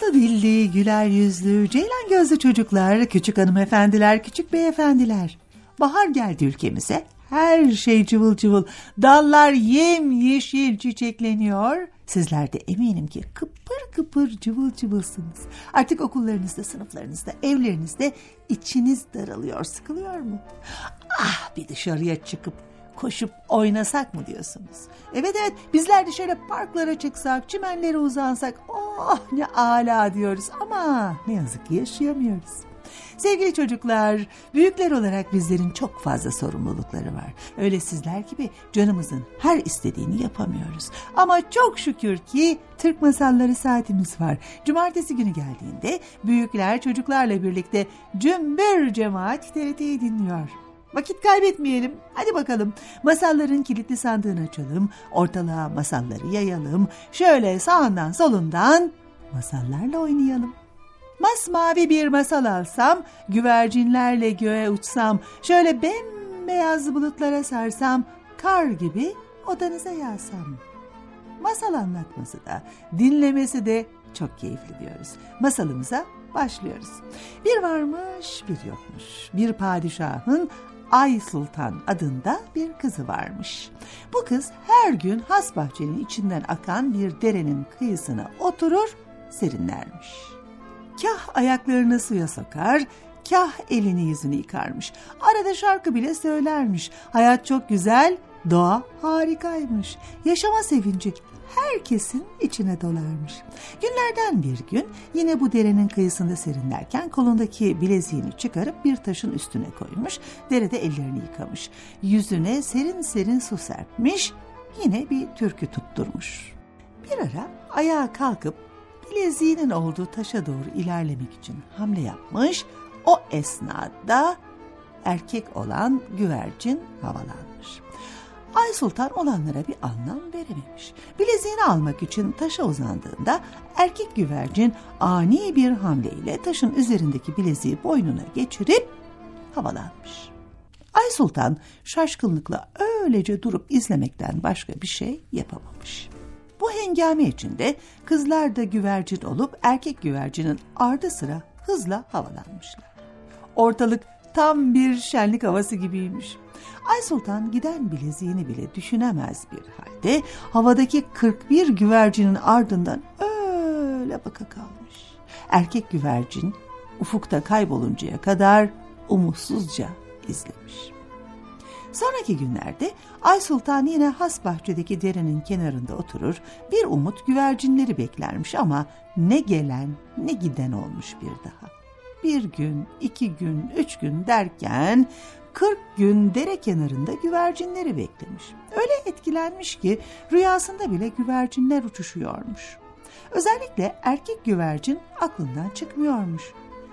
Tatlı dilli, güler yüzlü, ceylan gözlü çocuklar, küçük hanımefendiler, küçük beyefendiler. Bahar geldi ülkemize. Her şey cıvıl cıvıl. Dallar yem yeşil çiçekleniyor. Sizler de eminim ki kıpır kıpır cıvıl cıvılsınız. Artık okullarınızda, sınıflarınızda, evlerinizde içiniz daralıyor, sıkılıyor mu? Ah bir dışarıya çıkıp koşup oynasak mı diyorsunuz? Evet evet bizler de şöyle parklara çıksak, çimenlere uzansak oh ne ala diyoruz ama ne yazık ki yaşayamıyoruz. Sevgili çocuklar, büyükler olarak bizlerin çok fazla sorumlulukları var. Öyle sizler gibi canımızın her istediğini yapamıyoruz. Ama çok şükür ki Türk Masalları saatimiz var. Cumartesi günü geldiğinde büyükler çocuklarla birlikte cümbür cemaat TRT'yi dinliyor. Vakit kaybetmeyelim. Hadi bakalım. Masalların kilitli sandığını açalım. Ortalığa masalları yayalım. Şöyle sağından solundan masallarla oynayalım. Masmavi bir masal alsam, güvercinlerle göğe uçsam, şöyle bembeyaz bulutlara sarsam, kar gibi odanıza yağsam. Masal anlatması da, dinlemesi de çok keyifli diyoruz. Masalımıza başlıyoruz. Bir varmış, bir yokmuş. Bir padişahın Ay Sultan adında bir kızı varmış. Bu kız her gün has bahçenin içinden akan bir derenin kıyısına oturur, serinlermiş. Kah ayaklarını suya sokar, kah elini yüzünü yıkarmış. Arada şarkı bile söylermiş. Hayat çok güzel, doğa harikaymış. Yaşama sevinci herkesin içine dolarmış. Günlerden bir gün yine bu derenin kıyısında serinlerken kolundaki bileziğini çıkarıp bir taşın üstüne koymuş. Derede ellerini yıkamış. Yüzüne serin serin su serpmiş. Yine bir türkü tutturmuş. Bir ara ayağa kalkıp bileziğinin olduğu taşa doğru ilerlemek için hamle yapmış. O esnada erkek olan güvercin havalanmış. Ay Sultan olanlara bir anlam verememiş. Bileziğini almak için taşa uzandığında erkek güvercin ani bir hamleyle taşın üzerindeki bileziği boynuna geçirip havalanmış. Ay Sultan şaşkınlıkla öylece durup izlemekten başka bir şey yapamamış. Bu hengame içinde kızlar da güvercin olup erkek güvercinin ardı sıra hızla havalanmışlar. Ortalık tam bir şenlik havası gibiymiş. Ay Sultan giden bileziğini bile düşünemez bir halde havadaki 41 güvercinin ardından öyle baka kalmış. Erkek güvercin ufukta kayboluncaya kadar umutsuzca izlemiş. Sonraki günlerde Ay Sultan yine has bahçedeki derenin kenarında oturur, bir umut güvercinleri beklermiş ama ne gelen ne giden olmuş bir daha. Bir gün, iki gün, üç gün derken 40 gün dere kenarında güvercinleri beklemiş. Öyle etkilenmiş ki rüyasında bile güvercinler uçuşuyormuş. Özellikle erkek güvercin aklından çıkmıyormuş.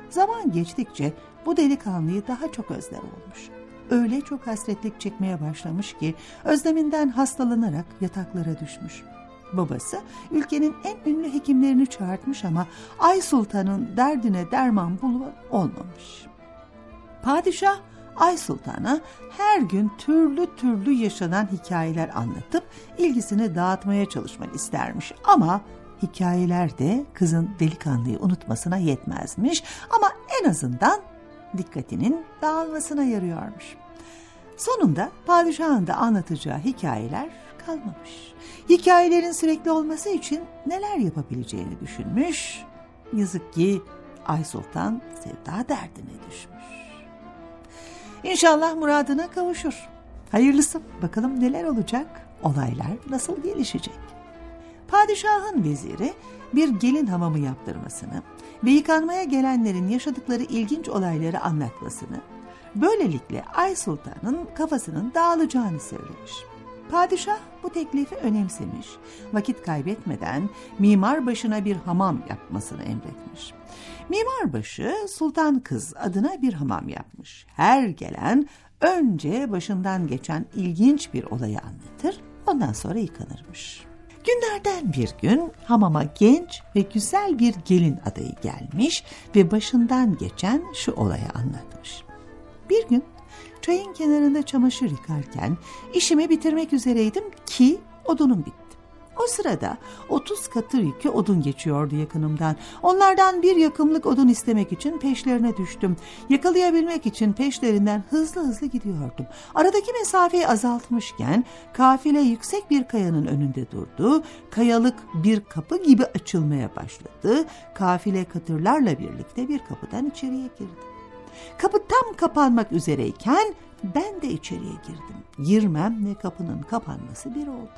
Zaman geçtikçe bu delikanlıyı daha çok özler olmuş. Öyle çok hasretlik çekmeye başlamış ki özleminden hastalanarak yataklara düşmüş. Babası ülkenin en ünlü hekimlerini çağırtmış ama Ay Sultan'ın derdine derman bulup olmamış. Padişah Ay Sultan'a her gün türlü türlü yaşanan hikayeler anlatıp ilgisini dağıtmaya çalışmak istermiş ama hikayeler de kızın delikanlıyı unutmasına yetmezmiş ama en azından dikkatinin dağılmasına yarıyormuş. Sonunda padişahın da anlatacağı hikayeler kalmamış. Hikayelerin sürekli olması için neler yapabileceğini düşünmüş. Yazık ki Ay Sultan sevda derdine düşmüş. İnşallah muradına kavuşur. Hayırlısı bakalım neler olacak, olaylar nasıl gelişecek. Padişahın veziri bir gelin hamamı yaptırmasını ve yıkanmaya gelenlerin yaşadıkları ilginç olayları anlatmasını, böylelikle Ay Sultan'ın kafasının dağılacağını söylemiş. Padişah bu teklifi önemsemiş, vakit kaybetmeden mimar başına bir hamam yapmasını emretmiş. Mimarbaşı Sultan Kız adına bir hamam yapmış. Her gelen önce başından geçen ilginç bir olayı anlatır, ondan sonra yıkanırmış. Günlerden bir gün hamama genç ve güzel bir gelin adayı gelmiş ve başından geçen şu olayı anlatmış. Bir gün çayın kenarında çamaşır yıkarken işimi bitirmek üzereydim ki odunum bitti. O sırada 30 katır yükü odun geçiyordu yakınımdan. Onlardan bir yakımlık odun istemek için peşlerine düştüm. Yakalayabilmek için peşlerinden hızlı hızlı gidiyordum. Aradaki mesafeyi azaltmışken kafile yüksek bir kayanın önünde durdu. Kayalık bir kapı gibi açılmaya başladı. Kafile katırlarla birlikte bir kapıdan içeriye girdi. Kapı tam kapanmak üzereyken ben de içeriye girdim. Girmem ve kapının kapanması bir oldu.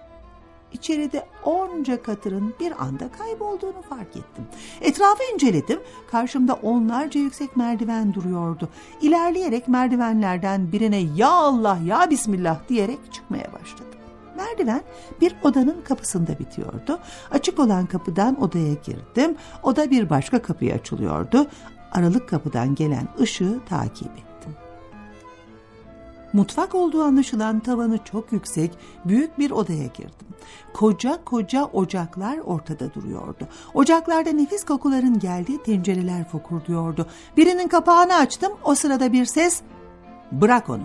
İçeride onca katırın bir anda kaybolduğunu fark ettim. Etrafı inceledim. Karşımda onlarca yüksek merdiven duruyordu. İlerleyerek merdivenlerden birine ya Allah ya Bismillah diyerek çıkmaya başladım. Merdiven bir odanın kapısında bitiyordu. Açık olan kapıdan odaya girdim. Oda bir başka kapıya açılıyordu. Aralık kapıdan gelen ışığı takip ettim. Mutfak olduğu anlaşılan tavanı çok yüksek, büyük bir odaya girdim. Koca koca ocaklar ortada duruyordu. Ocaklarda nefis kokuların geldiği tencereler fokurduyordu. Birinin kapağını açtım, o sırada bir ses, ''Bırak onu,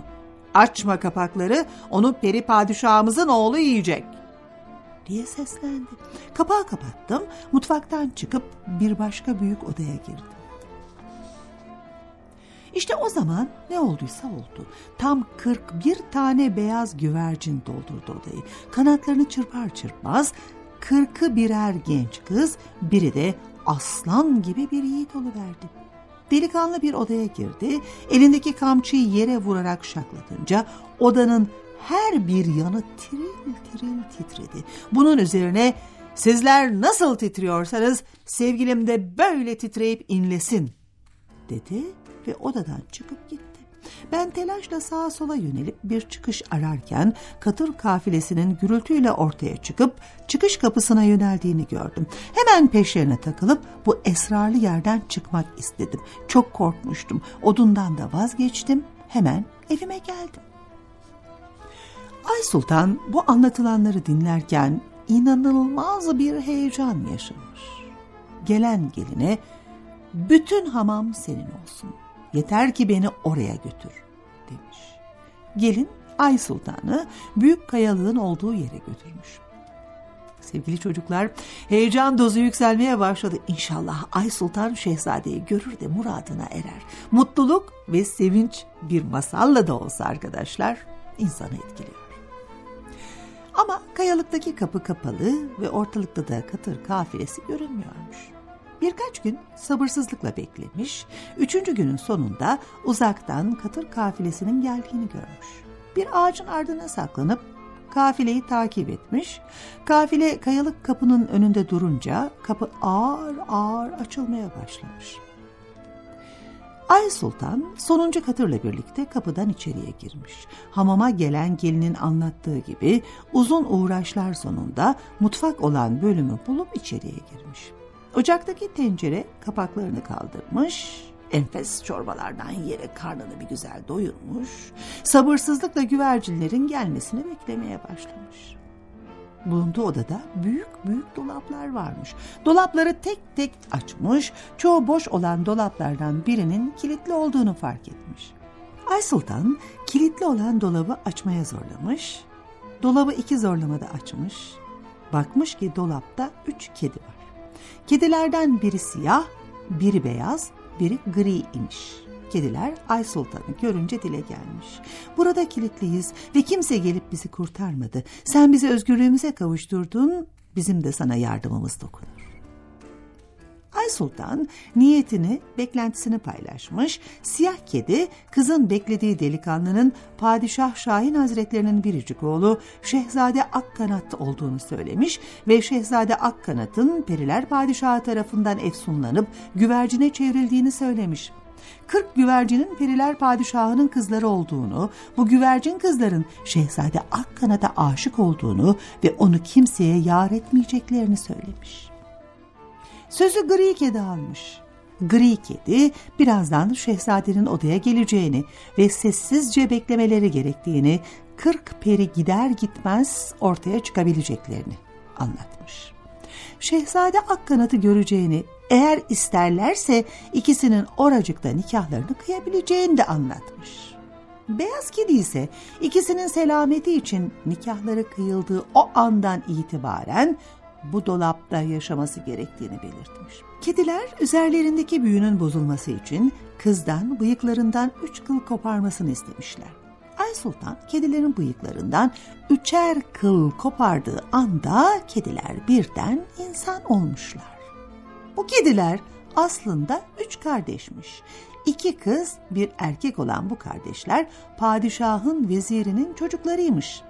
açma kapakları, onu peri padişahımızın oğlu yiyecek.'' diye seslendi. Kapağı kapattım, mutfaktan çıkıp bir başka büyük odaya girdim. İşte o zaman ne olduysa oldu. Tam 41 tane beyaz güvercin doldurdu odayı. Kanatlarını çırpar çırpmaz 40'ı birer genç kız, biri de aslan gibi bir yiğit oluverdi. Delikanlı bir odaya girdi, elindeki kamçıyı yere vurarak şaklatınca odanın her bir yanı tiril tiril titredi. Bunun üzerine sizler nasıl titriyorsanız sevgilim de böyle titreyip inlesin dedi ve odadan çıkıp gitti. Ben telaşla sağa sola yönelip bir çıkış ararken katır kafilesinin gürültüyle ortaya çıkıp çıkış kapısına yöneldiğini gördüm. Hemen peşlerine takılıp bu esrarlı yerden çıkmak istedim. Çok korkmuştum. Odundan da vazgeçtim. Hemen evime geldim. Ay Sultan bu anlatılanları dinlerken inanılmaz bir heyecan yaşamış. Gelen geline bütün hamam senin olsun. Yeter ki beni oraya götür demiş. Gelin Ay Sultan'ı büyük kayalığın olduğu yere götürmüş. Sevgili çocuklar, heyecan dozu yükselmeye başladı. İnşallah Ay Sultan Şehzade'yi görür de muradına erer. Mutluluk ve sevinç bir masalla da olsa arkadaşlar insanı etkiliyor. Ama kayalıktaki kapı kapalı ve ortalıkta da katır kafilesi görünmüyormuş. Birkaç gün sabırsızlıkla beklemiş, üçüncü günün sonunda uzaktan katır kafilesinin geldiğini görmüş. Bir ağacın ardına saklanıp kafileyi takip etmiş. Kafile kayalık kapının önünde durunca kapı ağır ağır açılmaya başlamış. Ay Sultan sonuncu katırla birlikte kapıdan içeriye girmiş. Hamama gelen gelinin anlattığı gibi uzun uğraşlar sonunda mutfak olan bölümü bulup içeriye girmiş. Ocaktaki tencere kapaklarını kaldırmış, enfes çorbalardan yiyerek karnını bir güzel doyurmuş, sabırsızlıkla güvercinlerin gelmesini beklemeye başlamış. Bulunduğu odada büyük büyük dolaplar varmış. Dolapları tek tek açmış, çoğu boş olan dolaplardan birinin kilitli olduğunu fark etmiş. Ay Sultan kilitli olan dolabı açmaya zorlamış, dolabı iki zorlamada açmış, bakmış ki dolapta üç kedi var. Kedilerden biri siyah, biri beyaz, biri gri imiş. Kediler Ay Sultan'ı görünce dile gelmiş. Burada kilitliyiz ve kimse gelip bizi kurtarmadı. Sen bizi özgürlüğümüze kavuşturdun, bizim de sana yardımımız dokunur. Ay Sultan niyetini, beklentisini paylaşmış. Siyah kedi kızın beklediği delikanlının Padişah Şahin Hazretlerinin biricik oğlu Şehzade Akkanat olduğunu söylemiş ve Şehzade Akkanat'ın Periler Padişahı tarafından efsunlanıp güvercine çevrildiğini söylemiş. Kırk güvercinin Periler Padişahı'nın kızları olduğunu, bu güvercin kızların Şehzade Akkanat'a aşık olduğunu ve onu kimseye yar etmeyeceklerini söylemiş. Sözü gri kedi almış. Gri kedi birazdan şehzadenin odaya geleceğini ve sessizce beklemeleri gerektiğini, kırk peri gider gitmez ortaya çıkabileceklerini anlatmış. Şehzade Akkanat'ı göreceğini, eğer isterlerse ikisinin oracıkta nikahlarını kıyabileceğini de anlatmış. Beyaz kedi ise ikisinin selameti için nikahları kıyıldığı o andan itibaren bu dolapta yaşaması gerektiğini belirtmiş. Kediler üzerlerindeki büyünün bozulması için kızdan bıyıklarından üç kıl koparmasını istemişler. Ay Sultan kedilerin bıyıklarından üçer kıl kopardığı anda kediler birden insan olmuşlar. Bu kediler aslında üç kardeşmiş. İki kız bir erkek olan bu kardeşler padişahın vezirinin çocuklarıymış.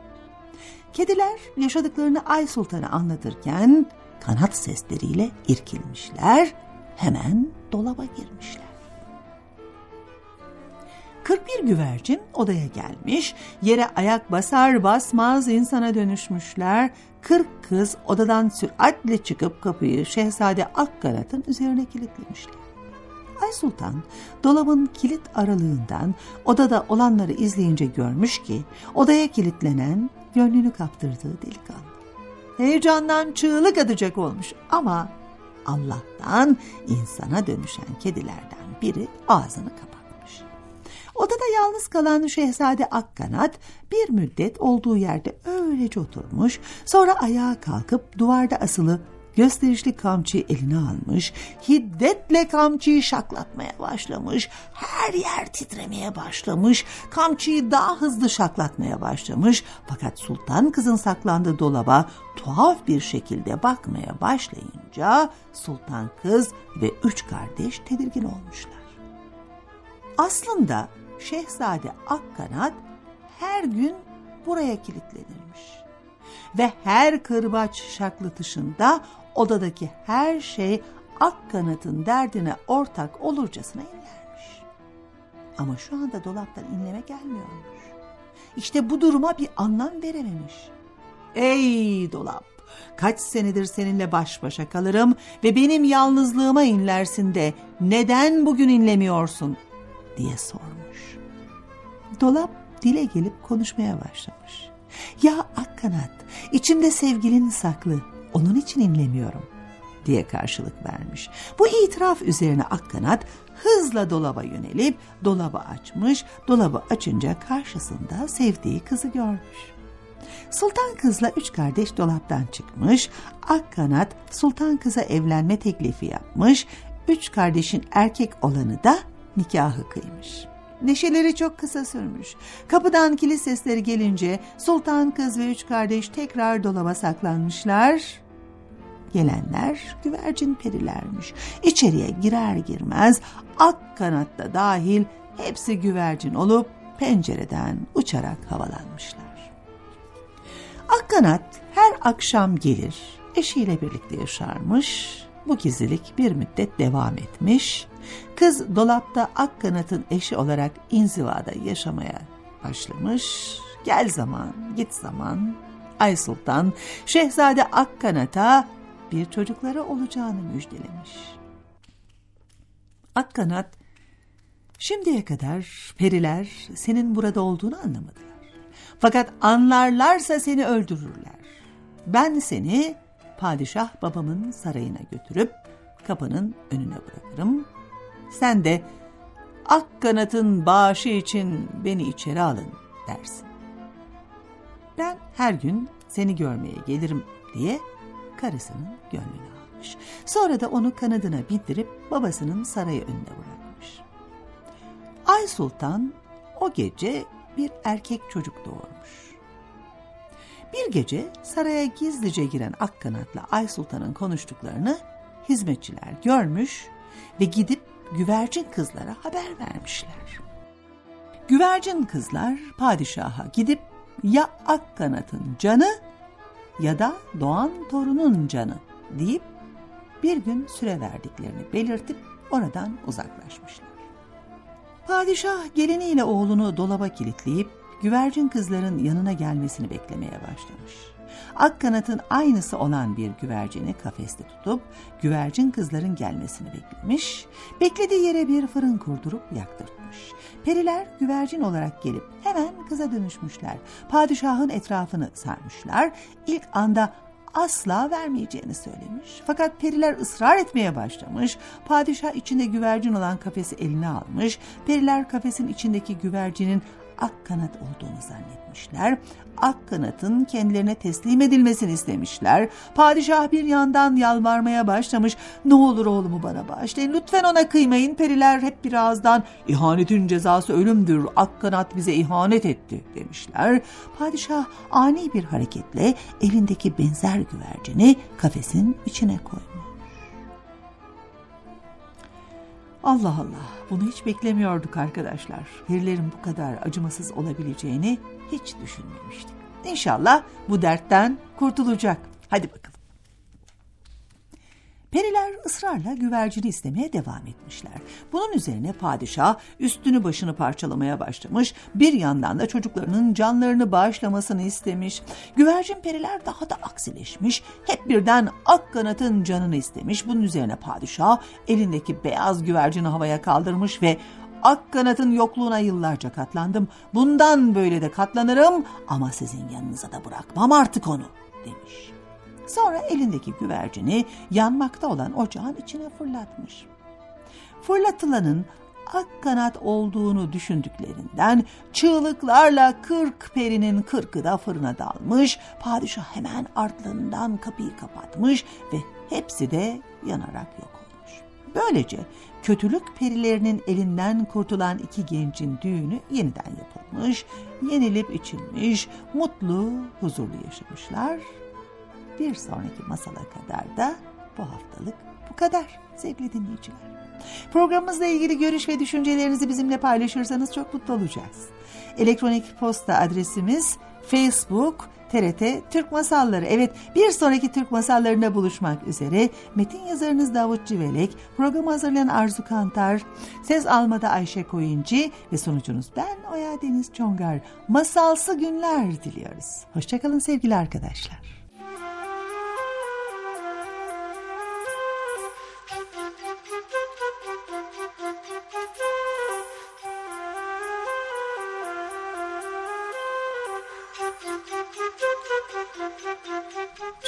Kediler yaşadıklarını Ay Sultan'a anlatırken kanat sesleriyle irkilmişler, hemen dolaba girmişler. 41 güvercin odaya gelmiş, yere ayak basar basmaz insana dönüşmüşler. 40 kız odadan süratle çıkıp kapıyı Şehzade Akkanat'ın üzerine kilitlemişler. Ay Sultan dolabın kilit aralığından odada olanları izleyince görmüş ki odaya kilitlenen gönlünü kaptırdığı delikanlı. Heyecandan çığlık atacak olmuş ama Allah'tan insana dönüşen kedilerden biri ağzını kapatmış. Odada yalnız kalan Şehzade Akkanat bir müddet olduğu yerde öylece oturmuş, sonra ayağa kalkıp duvarda asılı gösterişli kamçıyı eline almış, hiddetle kamçıyı şaklatmaya başlamış, her yer titremeye başlamış, kamçıyı daha hızlı şaklatmaya başlamış. Fakat sultan kızın saklandığı dolaba tuhaf bir şekilde bakmaya başlayınca sultan kız ve üç kardeş tedirgin olmuşlar. Aslında Şehzade Akkanat her gün buraya kilitlenirmiş. Ve her kırbaç şaklatışında odadaki her şey ak kanatın derdine ortak olurcasına inlermiş. Ama şu anda dolaptan inleme gelmiyormuş. İşte bu duruma bir anlam verememiş. Ey dolap! Kaç senedir seninle baş başa kalırım ve benim yalnızlığıma inlersin de neden bugün inlemiyorsun diye sormuş. Dolap dile gelip konuşmaya başlamış. Ya Akkanat, içimde sevgilin saklı, onun için inlemiyorum diye karşılık vermiş. Bu itiraf üzerine Akkanat hızla dolaba yönelip dolabı açmış, dolabı açınca karşısında sevdiği kızı görmüş. Sultan kızla üç kardeş dolaptan çıkmış, Akkanat sultan kıza evlenme teklifi yapmış, üç kardeşin erkek olanı da nikahı kıymış. Neşeleri çok kısa sürmüş. Kapıdan kilit sesleri gelince sultan kız ve üç kardeş tekrar dolaba saklanmışlar. Gelenler güvercin perilermiş. İçeriye girer girmez ak kanatta dahil hepsi güvercin olup pencereden uçarak havalanmışlar. Akkanat her akşam gelir, eşiyle birlikte yaşarmış. Bu gizlilik bir müddet devam etmiş. Kız dolapta Akkanat'ın eşi olarak inzivada yaşamaya başlamış. Gel zaman, git zaman. Ay Sultan, Şehzade Akkanat'a bir çocukları olacağını müjdelemiş. Akkanat, şimdiye kadar periler senin burada olduğunu anlamadılar. Fakat anlarlarsa seni öldürürler. Ben seni padişah babamın sarayına götürüp kapının önüne bırakırım. Sen de Akkanat'ın bağışı için beni içeri alın dersin. Ben her gün seni görmeye gelirim diye karısının gönlünü almış. Sonra da onu kanadına bindirip babasının sarayı önüne bırakmış. Ay Sultan o gece bir erkek çocuk doğurmuş. Bir gece saraya gizlice giren Akkanat'la Ay Sultan'ın konuştuklarını hizmetçiler görmüş ve gidip güvercin kızlara haber vermişler. Güvercin kızlar padişaha gidip ya Akkanat'ın canı ya da doğan torunun canı deyip bir gün süre verdiklerini belirtip oradan uzaklaşmışlar. Padişah geliniyle oğlunu dolaba kilitleyip güvercin kızların yanına gelmesini beklemeye başlamış. Akkanat'ın aynısı olan bir güvercini kafeste tutup güvercin kızların gelmesini beklemiş, beklediği yere bir fırın kurdurup yaktırtmış. Periler güvercin olarak gelip hemen kıza dönüşmüşler. Padişahın etrafını sarmışlar. İlk anda asla vermeyeceğini söylemiş. Fakat periler ısrar etmeye başlamış. Padişah içinde güvercin olan kafesi eline almış. Periler kafesin içindeki güvercinin ak kanat olduğunu zannetmişler. Ak kanatın kendilerine teslim edilmesini istemişler. Padişah bir yandan yalvarmaya başlamış. Ne olur oğlumu bana bağışlayın. Lütfen ona kıymayın. Periler hep bir ağızdan ihanetin cezası ölümdür. Ak kanat bize ihanet etti demişler. Padişah ani bir hareketle elindeki benzer güvercini kafesin içine koymuş. Allah Allah bunu hiç beklemiyorduk arkadaşlar. Perilerin bu kadar acımasız olabileceğini hiç düşünmemiştik. İnşallah bu dertten kurtulacak. Hadi bakalım. Periler ısrarla güvercini istemeye devam etmişler. Bunun üzerine padişah üstünü başını parçalamaya başlamış, bir yandan da çocuklarının canlarını bağışlamasını istemiş. Güvercin periler daha da aksileşmiş, hep birden ak kanatın canını istemiş. Bunun üzerine padişah elindeki beyaz güvercini havaya kaldırmış ve Ak kanatın yokluğuna yıllarca katlandım. Bundan böyle de katlanırım ama sizin yanınıza da bırakmam artık onu demiş. Sonra elindeki güvercini yanmakta olan ocağın içine fırlatmış. Fırlatılanın ak kanat olduğunu düşündüklerinden çığlıklarla kırk perinin kırkı da fırına dalmış. Padişah hemen ardlarından kapıyı kapatmış ve hepsi de yanarak yok olmuş. Böylece kötülük perilerinin elinden kurtulan iki gencin düğünü yeniden yapılmış, yenilip içilmiş, mutlu, huzurlu yaşamışlar bir sonraki masala kadar da bu haftalık bu kadar sevgili dinleyiciler. Programımızla ilgili görüş ve düşüncelerinizi bizimle paylaşırsanız çok mutlu olacağız. Elektronik posta adresimiz Facebook TRT Türk Masalları. Evet bir sonraki Türk Masallarında buluşmak üzere. Metin yazarınız Davut Civelek, programı hazırlayan Arzu Kantar, ses almada Ayşe Koyuncu ve sonucunuz ben Oya Deniz Çongar. Masalsı günler diliyoruz. Hoşçakalın sevgili arkadaşlar.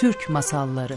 Türk Masalları